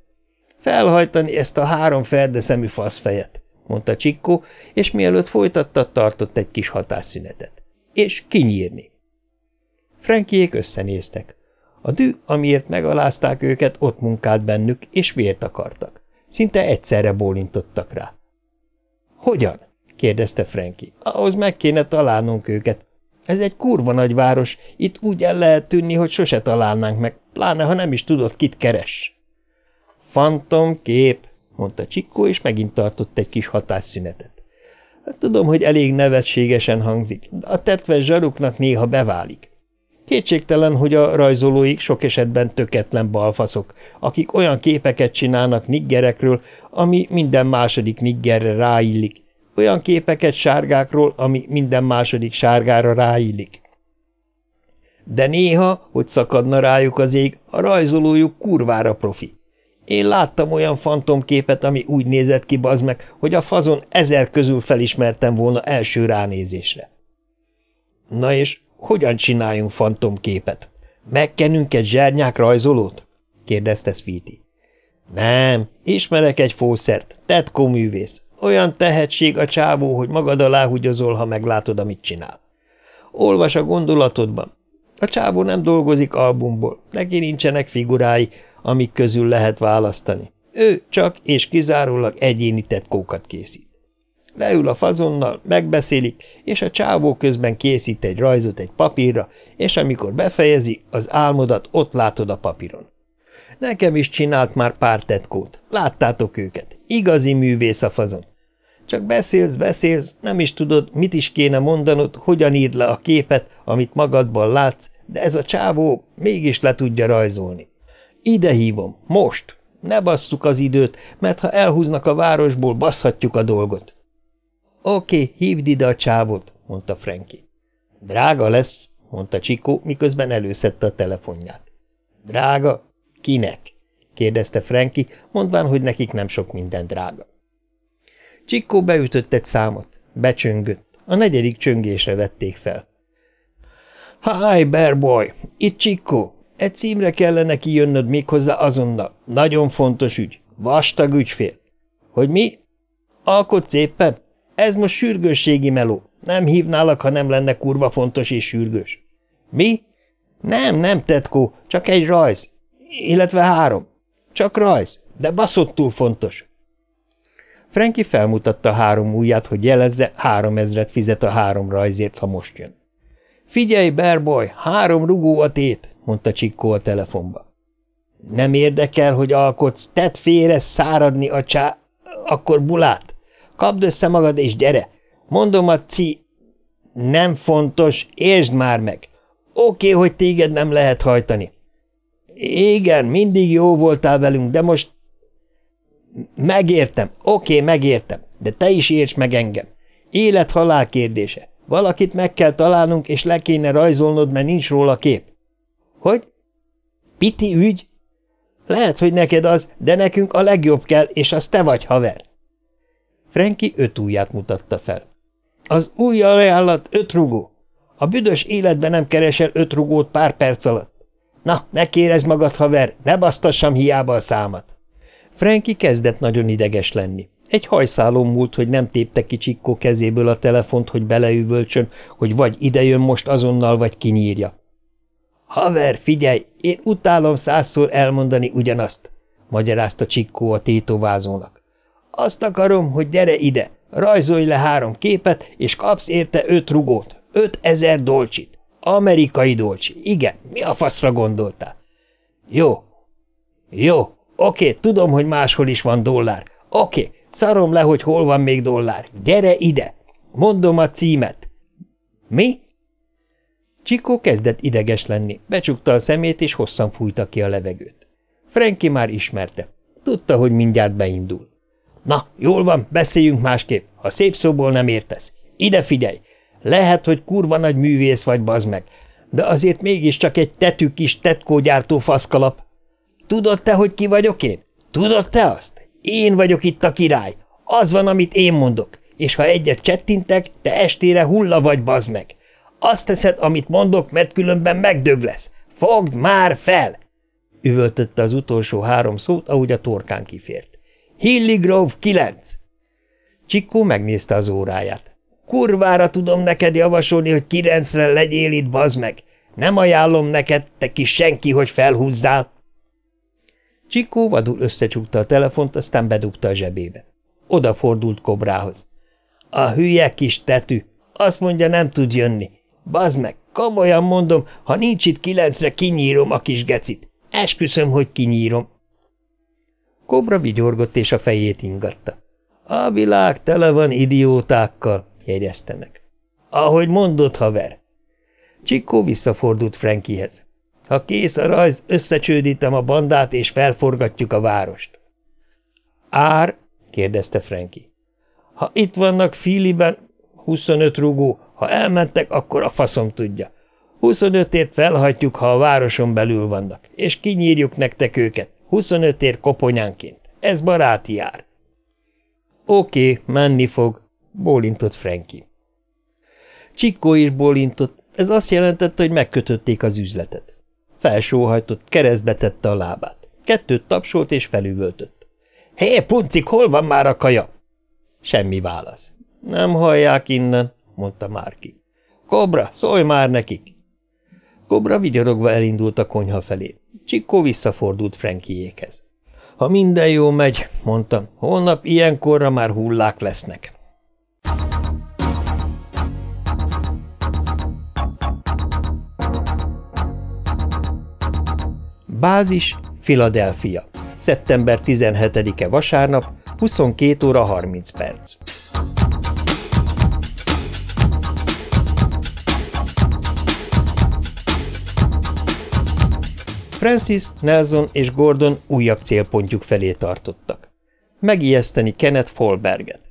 Felhajtani ezt a három ferdeszemű faszfejet, mondta Csikkó, és mielőtt folytatta, tartott egy kis hatásszünetet. És kinyírni. Frankiék összenéztek. A dű, amiért megalázták őket, ott munkált bennük, és vért akartak. Szinte egyszerre bólintottak rá. – Hogyan? – kérdezte Franki. – Ahhoz meg kéne találnunk őket. Ez egy kurva nagy város, itt úgy el lehet tűnni, hogy sose találnánk meg, pláne ha nem is tudod, kit keres. Fantom kép, mondta Csikkó, és megint tartott egy kis hatásszünetet. Hát tudom, hogy elég nevetségesen hangzik, de a tetves zsaruknak néha beválik. Kétségtelen, hogy a rajzolóik sok esetben töketlen balfaszok, akik olyan képeket csinálnak niggerekről, ami minden második niggerre ráillik, olyan képeket sárgákról, ami minden második sárgára ráillik. De néha, hogy szakadna rájuk az ég, a rajzolójuk kurvára profi. Én láttam olyan fantomképet, ami úgy nézett ki, bazd meg, hogy a fazon ezer közül felismertem volna első ránézésre. Na és hogyan csináljunk fantomképet? Megkenünk egy zsernyák rajzolót? kérdezte Sweetie. Nem, ismerek egy fószert, Tetko művész. Olyan tehetség a csábó, hogy magad alá húgyozol, ha meglátod, amit csinál. Olvas a gondolatodban. A csábó nem dolgozik albumból, neki nincsenek figurái, amik közül lehet választani. Ő csak és kizárólag egyéni tetkókat készít. Leül a fazonnal, megbeszélik, és a csávó közben készít egy rajzot egy papírra, és amikor befejezi, az álmodat ott látod a papíron. Nekem is csinált már pár tetkót. Láttátok őket. Igazi művész a fazon. Csak beszélsz, beszélsz, nem is tudod, mit is kéne mondanod, hogyan írd le a képet, amit magadban látsz, de ez a csávó mégis le tudja rajzolni. Ide hívom, most! Ne basszuk az időt, mert ha elhúznak a városból, baszhatjuk a dolgot. Oké, hívd ide a csávot, mondta Franki. Drága lesz, mondta Csikó, miközben előszedte a telefonját. Drága? Kinek? Kérdezte Franki, mondván, hogy nekik nem sok minden drága. Csikó beütött egy számot, becsöngött, a negyedik csöngésre vették fel. Hi, Bear Boy, itt Csikó. Egy címre kellene kijönnöd méghozzá azonnal. Nagyon fontos ügy. Vastag ügyfél. Hogy mi? Alkot szépen? Ez most sürgősségi meló. Nem hívnálak, ha nem lenne kurva fontos és sürgős. Mi? Nem, nem, tetkó, csak egy rajz. Illetve három. Csak rajz, de baszottul fontos. Franki felmutatta három ujját, hogy jelezze, három ezret fizet a három rajzért, ha most jön. Figyelj, Berboy, három rugó a tét, mondta Csikkó a telefonba. Nem érdekel, hogy alkotsz, tedd félre száradni a csá... Akkor bulát. Kapd össze magad és gyere. Mondom a ci... Nem fontos, értsd már meg. Oké, hogy téged nem lehet hajtani. Igen, mindig jó voltál velünk, de most... Megértem, oké, megértem, de te is érts meg engem. Élet-halál kérdése. Valakit meg kell találnunk, és le kéne rajzolnod, mert nincs róla kép. Hogy? Piti ügy? Lehet, hogy neked az, de nekünk a legjobb kell, és az te vagy, haver. Frenki öt ujját mutatta fel. Az új ajánlat öt rugó. A büdös életben nem keresel öt rugót pár perc alatt. Na, ne kérezd magad, haver, ne basztassam hiába a számat. Frenki kezdett nagyon ideges lenni. Egy hajszálon múlt, hogy nem tépte ki Csikkó kezéből a telefont, hogy beleüvölcsön, hogy vagy idejön most azonnal, vagy kinyírja. Haver, figyelj, én utálom százszor elmondani ugyanazt, magyarázta Csikkó a tétovázónak. Azt akarom, hogy gyere ide, rajzolj le három képet, és kapsz érte öt rugót, öt ezer dolcsit. Amerikai dolcsi, igen, mi a faszra gondoltál? Jó, jó, oké, tudom, hogy máshol is van dollár, oké, Szarom le, hogy hol van még dollár. Gyere ide! Mondom a címet. Mi? Csikó kezdett ideges lenni, becsukta a szemét, és hosszan fújta ki a levegőt. Frenki már ismerte. Tudta, hogy mindjárt beindul. Na, jól van, beszéljünk másképp, ha szép szóból nem értesz. Ide figyelj! Lehet, hogy kurva nagy művész vagy, bazd meg, de azért mégiscsak egy tetű kis tetkógyártó faszkalap. Tudod te, hogy ki vagyok én? Tudod te azt? Én vagyok itt a király. Az van, amit én mondok. És ha egyet csettintek, te estére hulla vagy, bazd meg. Azt teszed, amit mondok, mert különben megdög lesz. Fogd már fel! Üvöltötte az utolsó három szót, ahogy a torkán kifért. Hilligrove 9! Csikó megnézte az óráját. Kurvára tudom neked javasolni, hogy kilencre legyél itt, bazd meg. Nem ajánlom neked, te kis senki, hogy felhúzzál. Csikó vadul összecsukta a telefont, aztán bedugta a zsebébe. Odafordult Kobrához. A hülye kis tetű. Azt mondja, nem tud jönni. Bazd meg, komolyan mondom, ha nincs itt kilencre, kinyírom a kis gecit. Esküszöm, hogy kinyírom. Kobra vigyorgott, és a fejét ingatta. A világ tele van idiótákkal, jegyezte meg. Ahogy mondott, haver. Csikó visszafordult Frankihez. Ha kész a rajz, összecsődítem a bandát, és felforgatjuk a várost. Ár? kérdezte Franki. Ha itt vannak Filiben, 25 rugó, ha elmentek, akkor a faszom tudja. 25ért felhagyjuk, ha a városon belül vannak, és kinyírjuk nektek őket, 25ért koponyánként. Ez baráti jár. Oké, menni fog, bólintott Franki. Csikkó is bólintott, ez azt jelentette, hogy megkötötték az üzletet. Felsóhajtott, keresztbe tette a lábát. Kettőt tapsolt és felüvöltött. – Hé, puncik, hol van már a kaja? Semmi válasz. – Nem hallják innen, mondta Márki. – Kobra, szólj már nekik! Kobra vigyorogva elindult a konyha felé. Csikkó visszafordult Frankiékhez. – Ha minden jó megy, mondta, holnap ilyenkorra már hullák lesznek. Bázis, Philadelphia. Szeptember 17-e vasárnap, 22 óra 30 perc. Francis, Nelson és Gordon újabb célpontjuk felé tartottak. Megijeszteni Kenneth Folberget.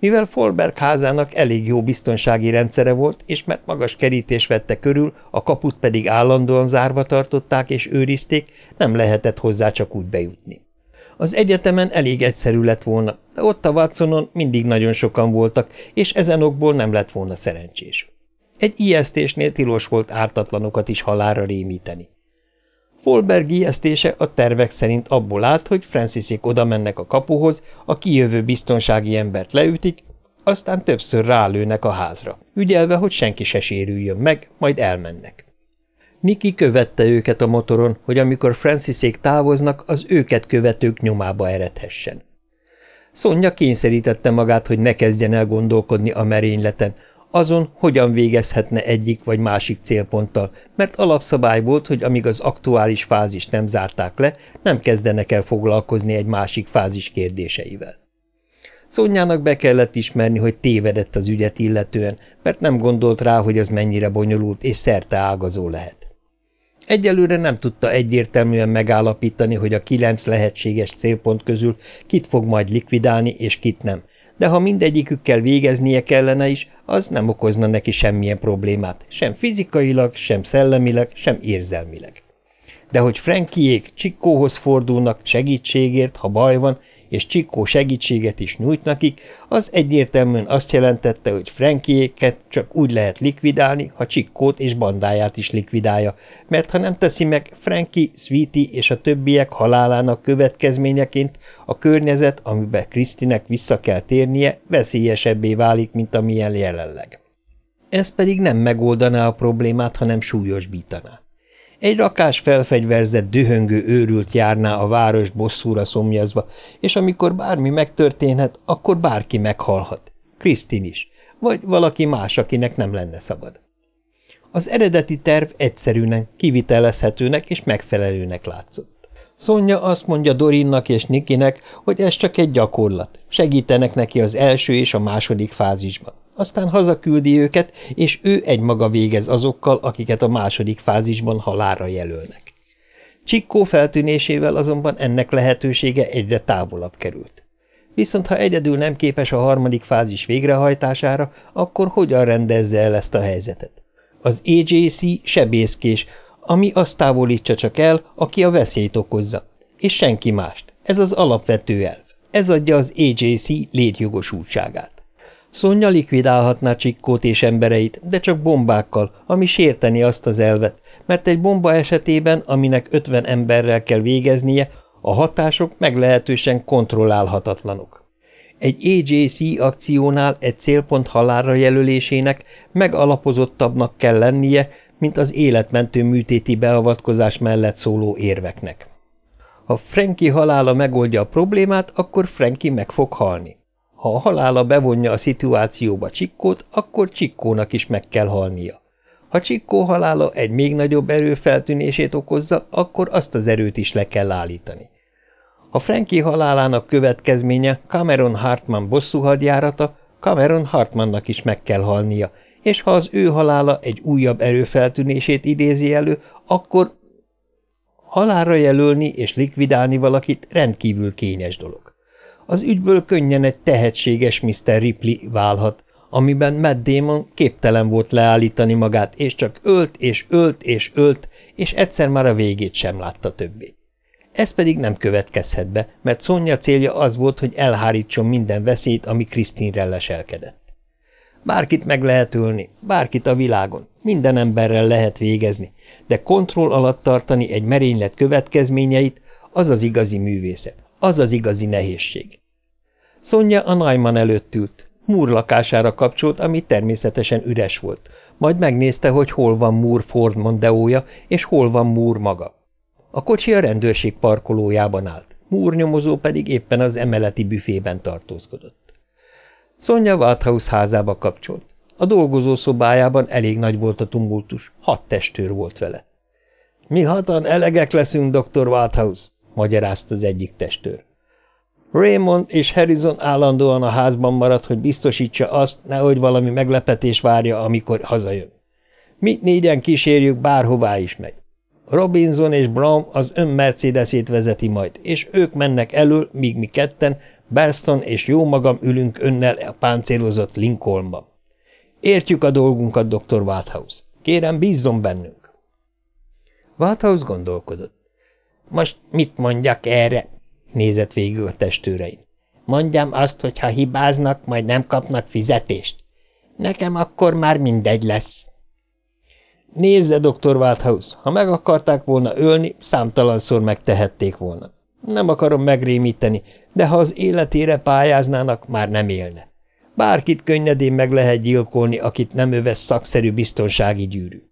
Mivel Folberg házának elég jó biztonsági rendszere volt, és mert magas kerítés vette körül, a kaput pedig állandóan zárva tartották és őrizték, nem lehetett hozzá csak úgy bejutni. Az egyetemen elég egyszerű lett volna, de ott a Watsonon mindig nagyon sokan voltak, és ezen okból nem lett volna szerencsés. Egy ijesztésnél tilos volt ártatlanokat is halára rémíteni. Folberg ijesztése a tervek szerint abból állt, hogy Francisék oda mennek a kapuhoz, a kijövő biztonsági embert leütik, aztán többször rálőnek a házra, ügyelve, hogy senki se sérüljön meg, majd elmennek. Niki követte őket a motoron, hogy amikor Francisék távoznak, az őket követők nyomába eredhessen. Szonya kényszerítette magát, hogy ne kezdjen el gondolkodni a merényleten, azon, hogyan végezhetne egyik vagy másik célponttal, mert alapszabály volt, hogy amíg az aktuális fázis nem zárták le, nem kezdenek el foglalkozni egy másik fázis kérdéseivel. Szonyának be kellett ismerni, hogy tévedett az ügyet illetően, mert nem gondolt rá, hogy az mennyire bonyolult és szerte ágazó lehet. Egyelőre nem tudta egyértelműen megállapítani, hogy a kilenc lehetséges célpont közül kit fog majd likvidálni és kit nem, de ha mindegyikükkel végeznie kellene is, az nem okozna neki semmilyen problémát, sem fizikailag, sem szellemileg, sem érzelmileg. De hogy Frankiék Csikkóhoz fordulnak segítségért, ha baj van, és Csikkó segítséget is nyújt nekik, az egyértelműen azt jelentette, hogy Frankiéket csak úgy lehet likvidálni, ha Csikkót és bandáját is likvidálja, mert ha nem teszi meg, Franki, Sweetie és a többiek halálának következményeként a környezet, amiben Krisztinek vissza kell térnie, veszélyesebbé válik, mint amilyen jelenleg. Ez pedig nem megoldaná a problémát, hanem súlyosbítaná. Egy rakás felfegyverzett, dühöngő őrült járná a város bosszúra szomjazva, és amikor bármi megtörténhet, akkor bárki meghalhat. Krisztin is, vagy valaki más, akinek nem lenne szabad. Az eredeti terv egyszerűnek, kivitelezhetőnek és megfelelőnek látszott. Szonya azt mondja Dorinnak és Nikinek, hogy ez csak egy gyakorlat, segítenek neki az első és a második fázisban aztán hazaküldi őket, és ő egymaga végez azokkal, akiket a második fázisban halára jelölnek. Csikkó feltűnésével azonban ennek lehetősége egyre távolabb került. Viszont ha egyedül nem képes a harmadik fázis végrehajtására, akkor hogyan rendezze el ezt a helyzetet? Az AJC sebészkés, ami azt távolítsa csak el, aki a veszélyt okozza, és senki mást. Ez az alapvető elv. Ez adja az AJC létjogosultságát. Szonya likvidálhatná Csikkót és embereit, de csak bombákkal, ami sérteni azt az elvet, mert egy bomba esetében, aminek 50 emberrel kell végeznie, a hatások meglehetősen kontrollálhatatlanok. Egy AJC akciónál egy célpont halálra jelölésének megalapozottabbnak kell lennie, mint az életmentő műtéti beavatkozás mellett szóló érveknek. Ha Frankie halála megoldja a problémát, akkor Frankie meg fog halni. Ha a halála bevonja a szituációba Csikkót, akkor Csikkónak is meg kell halnia. Ha Csikkó halála egy még nagyobb erő feltűnését okozza, akkor azt az erőt is le kell állítani. A Frankie halálának következménye Cameron Hartman bosszúhadjárata, Cameron Hartmannak is meg kell halnia, és ha az ő halála egy újabb erőfeltűnését idézi elő, akkor halálra jelölni és likvidálni valakit rendkívül kényes dolog. Az ügyből könnyen egy tehetséges Mr. Ripley válhat, amiben Matt Damon képtelen volt leállítani magát, és csak ölt és ölt és ölt, és egyszer már a végét sem látta többé. Ez pedig nem következhet be, mert Szonya célja az volt, hogy elhárítson minden veszélyt, ami Krisztinre leselkedett. Bárkit meg lehet ölni, bárkit a világon, minden emberrel lehet végezni, de kontroll alatt tartani egy merénylet következményeit, az az igazi művészet, az az igazi nehézség. Szonya a Najman előtt ült. Múr lakására kapcsolt, ami természetesen üres volt. Majd megnézte, hogy hol van Múr Ford Mondeója, és hol van Múr maga. A kocsi a rendőrség parkolójában állt, Múr nyomozó pedig éppen az emeleti büfében tartózkodott. Szonya Walthouse házába kapcsolt. A dolgozó szobájában elég nagy volt a tumultus, hat testőr volt vele. – Mi hatan elegek leszünk, dr. Walthouse – magyarázta az egyik testőr. Raymond és Harrison állandóan a házban maradt, hogy biztosítsa azt, nehogy valami meglepetés várja, amikor hazajön. Mi négyen kísérjük, bárhová is megy. Robinson és Brown az ön Mercedesét vezeti majd, és ők mennek elől, míg mi ketten Berston és jó magam ülünk önnel a páncélozott Lincolnban. Értjük a dolgunkat, dr. Wathouse. Kérem, bízzon bennünk. Wathouse gondolkodott. Most mit mondjak erre? Nézett végül a testőrein. Mondjam azt, hogy ha hibáznak, majd nem kapnak fizetést. Nekem akkor már mindegy lesz. Nézze, dr. Walthouse, ha meg akarták volna ölni, számtalanszor megtehették volna. Nem akarom megrémíteni, de ha az életére pályáznának, már nem élne. Bárkit könnyedén meg lehet gyilkolni, akit nem övesz szakszerű biztonsági gyűrű.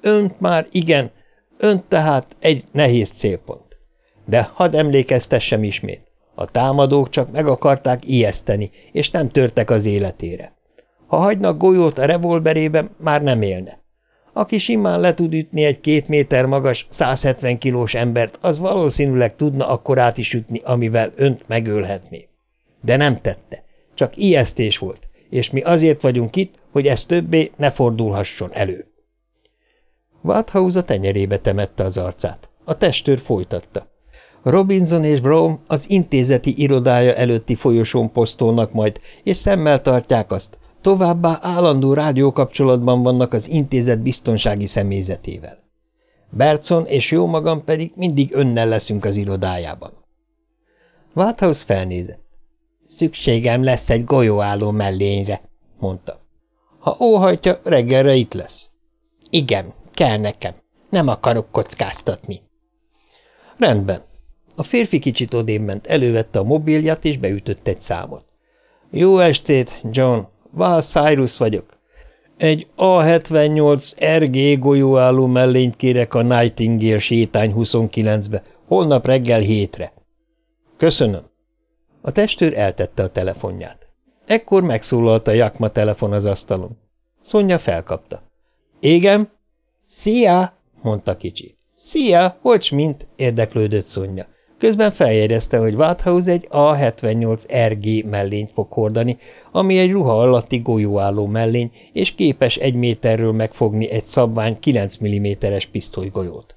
Önt már igen, önt tehát egy nehéz célpont. De hadd emlékeztessem ismét, a támadók csak meg akarták ijeszteni, és nem törtek az életére. Ha hagynak golyót a revolverébe, már nem élne. Aki simán le tud ütni egy két méter magas, 170 kilós embert, az valószínűleg tudna akkorát is ütni, amivel önt megölhetné. De nem tette. Csak ijesztés volt, és mi azért vagyunk itt, hogy ez többé ne fordulhasson elő. Wathouse a tenyerébe temette az arcát. A testőr folytatta. Robinson és Brown az intézeti irodája előtti folyosón posztolnak majd, és szemmel tartják azt, Továbbá állandó rádiókapcsolatban vannak az intézet biztonsági személyzetével. Bertson és jó magam pedig mindig önnel leszünk az irodájában. Wathouse felnézett. Szükségem lesz egy golyóálló mellényre, mondta. Ha óhajtja, reggelre itt lesz. Igen, kell nekem. Nem akarok kockáztatni. Rendben. A férfi kicsit odén ment, elővette a mobilját és beütött egy számot. Jó estét, John, Val Cyrus vagyok. Egy A78 RG golyóálló mellényt kérek a Nightingale sétány 29-be, holnap reggel hétre. Köszönöm. A testőr eltette a telefonját. Ekkor megszólalt a Jakma telefon az asztalon. Szonya felkapta. Igen? Szia! mondta kicsi. Szia, hogy mint? érdeklődött Szonya. Közben feljegyezte, hogy Wathouse egy A78 RG mellényt fog hordani, ami egy ruha alatti golyóálló mellény, és képes egy méterről megfogni egy szabvány 9 mm-es pisztolygolyót.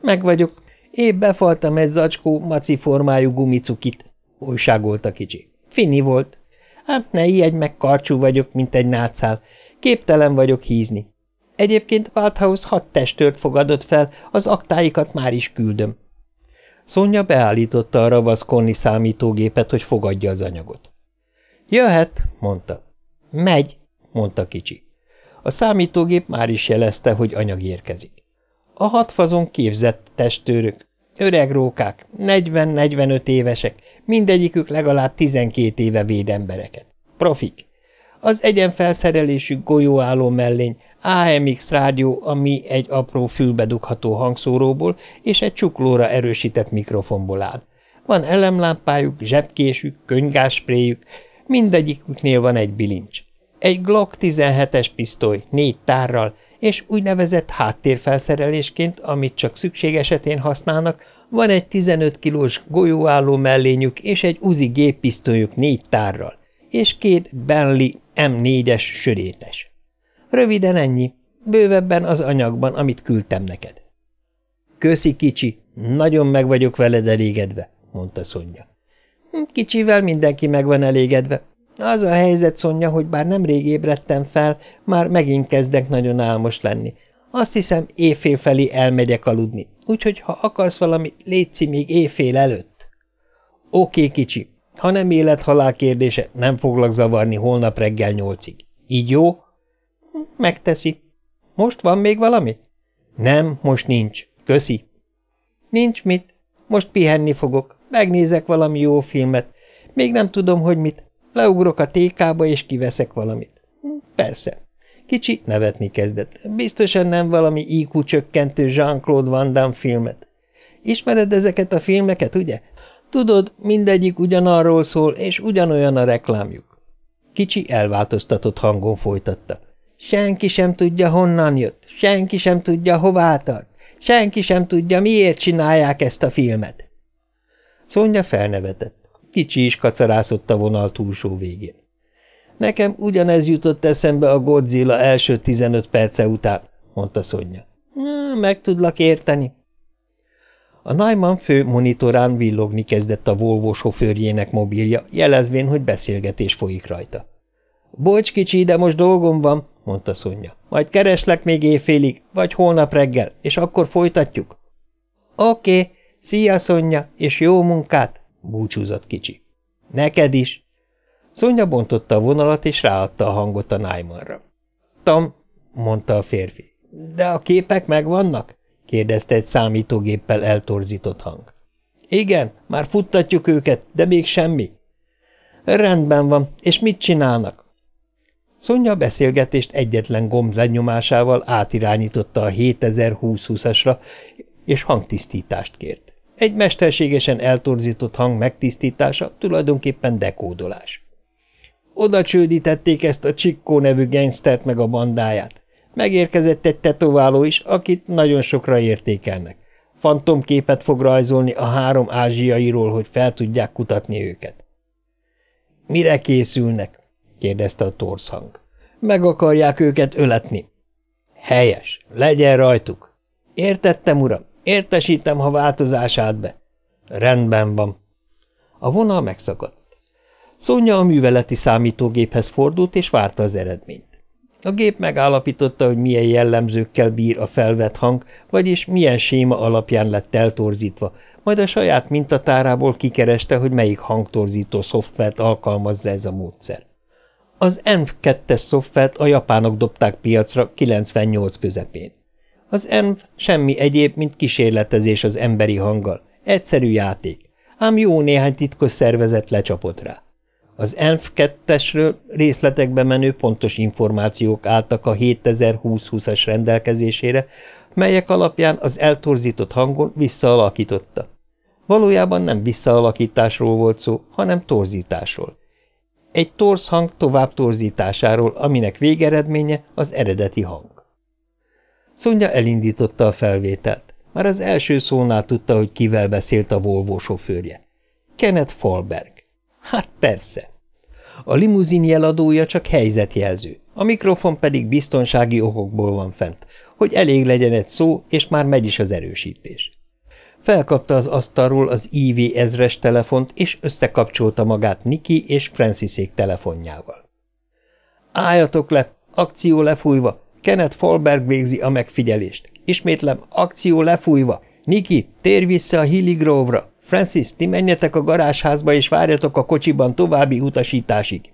Meg vagyok. Épp befaltam egy zacskó maci formájú gumicukit, újságolta kicsi. Finni volt. Hát ne ijedj meg, karcsú vagyok, mint egy nácál. Képtelen vagyok hízni. Egyébként Wathouse hat testőrt fogadott fel, az aktáikat már is küldöm. Szonya beállította a ravaszkolni számítógépet, hogy fogadja az anyagot. Jöhet, mondta. Megy, mondta kicsi. A számítógép már is jelezte, hogy anyag érkezik. A hat fazon képzett testőrök, öreg rókák, 40-45 évesek, mindegyikük legalább 12 éve véd embereket. Profik. Az egyenfelszerelésű golyóálló mellény AMX rádió, ami egy apró fülbedugható hangszóróból és egy csuklóra erősített mikrofonból áll. Van elemlámpájuk, zsebkésük, könygáspréjük, mindegyiküknél van egy bilincs. Egy Glock 17-es pisztoly, négy tárral, és úgynevezett háttérfelszerelésként, amit csak szükség esetén használnak, van egy 15 kilós golyóálló mellényük és egy uzi géppisztolyuk négy tárral, és két Bentley M4-es sörétes. Röviden ennyi, bővebben az anyagban, amit küldtem neked. Köszi, kicsi, nagyon meg vagyok veled elégedve, mondta Szonya. Kicsivel mindenki meg van elégedve. Az a helyzet, Szonya, hogy bár nem rég ébredtem fel, már megint kezdek nagyon álmos lenni. Azt hiszem, éjfél felé elmegyek aludni, úgyhogy ha akarsz valami, létszi még éjfél előtt. Oké, kicsi, ha nem élet-halál kérdése, nem foglak zavarni holnap reggel nyolcig. Így jó? Megteszi. Most van még valami? Nem, most nincs. Köszi. Nincs mit. Most pihenni fogok. Megnézek valami jó filmet. Még nem tudom, hogy mit. Leugrok a tékába, és kiveszek valamit. Persze. Kicsi nevetni kezdett. Biztosan nem valami IQ csökkentő Jean-Claude Van Damme filmet. Ismered ezeket a filmeket, ugye? Tudod, mindegyik ugyanarról szól, és ugyanolyan a reklámjuk. Kicsi elváltoztatott hangon folytatta. Senki sem tudja, honnan jött, senki sem tudja, hová tart, senki sem tudja, miért csinálják ezt a filmet. Szonya felnevetett. Kicsi is kacarászott a vonal túlsó végén. Nekem ugyanez jutott eszembe a Godzilla első 15 perce után, mondta Szonya. Meg tudlak érteni. A Naiman fő monitorán villogni kezdett a Volvo sofőrjének mobilja, jelezvén, hogy beszélgetés folyik rajta. – Bocs, kicsi, de most dolgom van – mondta Szonya. – Majd kereslek még éjfélig, vagy holnap reggel, és akkor folytatjuk. – Oké, okay. szia, Szonya, és jó munkát! – búcsúzott kicsi. – Neked is! Szonya bontotta a vonalat, és ráadta a hangot a Naimanra. – Tam – mondta a férfi. – De a képek megvannak? kérdezte egy számítógéppel eltorzított hang. Igen, már futtatjuk őket, de még semmi. Rendben van, és mit csinálnak? Szonya beszélgetést egyetlen gomb lenyomásával átirányította a 7020-asra, és hangtisztítást kért. Egy mesterségesen eltorzított hang megtisztítása tulajdonképpen dekódolás. Oda csődítették ezt a Csikkó nevű gangstert meg a bandáját. Megérkezett egy tetováló is, akit nagyon sokra értékelnek. Fantomképet fog rajzolni a három ázsiairól, hogy fel tudják kutatni őket. – Mire készülnek? – kérdezte a torszhang. – Meg akarják őket öletni. – Helyes, legyen rajtuk. – Értettem, uram, értesítem, ha változás állt be. – Rendben van. A vonal megszakadt. Szonya a műveleti számítógéphez fordult, és várta az eredményt. A gép megállapította, hogy milyen jellemzőkkel bír a felvett hang, vagyis milyen séma alapján lett eltorzítva, majd a saját mintatárából kikereste, hogy melyik hangtorzító szoftvert alkalmazza ez a módszer. Az ENV-2-es szoftvert a japánok dobták piacra 98 közepén. Az ENV semmi egyéb, mint kísérletezés az emberi hanggal, egyszerű játék, ám jó néhány titkos szervezet lecsapott rá. Az ENF 2-esről részletekbe menő pontos információk álltak a 7020-20-as rendelkezésére, melyek alapján az eltorzított hangon visszaalakította. Valójában nem visszaalakításról volt szó, hanem torzításról. Egy torz hang tovább torzításáról, aminek végeredménye az eredeti hang. Szonya elindította a felvételt. Már az első szónál tudta, hogy kivel beszélt a Volvo sofőrje. Kenneth Falberg. Hát persze. A limuzin jeladója csak helyzetjelző, a mikrofon pedig biztonsági okokból van fent, hogy elég legyen egy szó, és már megy is az erősítés. Felkapta az asztalról az IV ezres telefont, és összekapcsolta magát Niki és Franciszék telefonjával. Álljatok le, akció lefújva, Kenneth Falberg végzi a megfigyelést. Ismétlem, akció lefújva. Niki, térj vissza a Hilligrove-ra. Francis, ti menjetek a garázsházba és várjatok a kocsiban további utasításig.